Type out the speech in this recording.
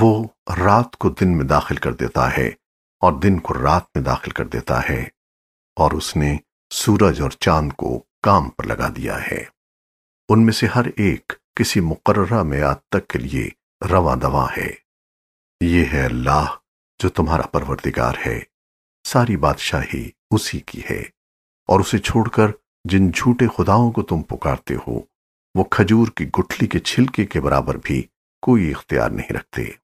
वो रात को दिन में दाखिल कर देता है और दिन को रात में दाखिल कर देता है और उसने सूरज और चाँद को काम पर लगा दिया है। उनमें से हर एक किसी मुकर्रा म्याद तक के लिए रवा दवा है। ये है अल्लाह जो तुम्हारा परवरदिगार है। सारी बादशाही उसी की है और उसे छोड़कर जिन झूठे खुदाओं को तुम पुकारते हो, वो खजूर की गुठली के छिलके के बराबर भी कोई इख्तियार नहीं रखते।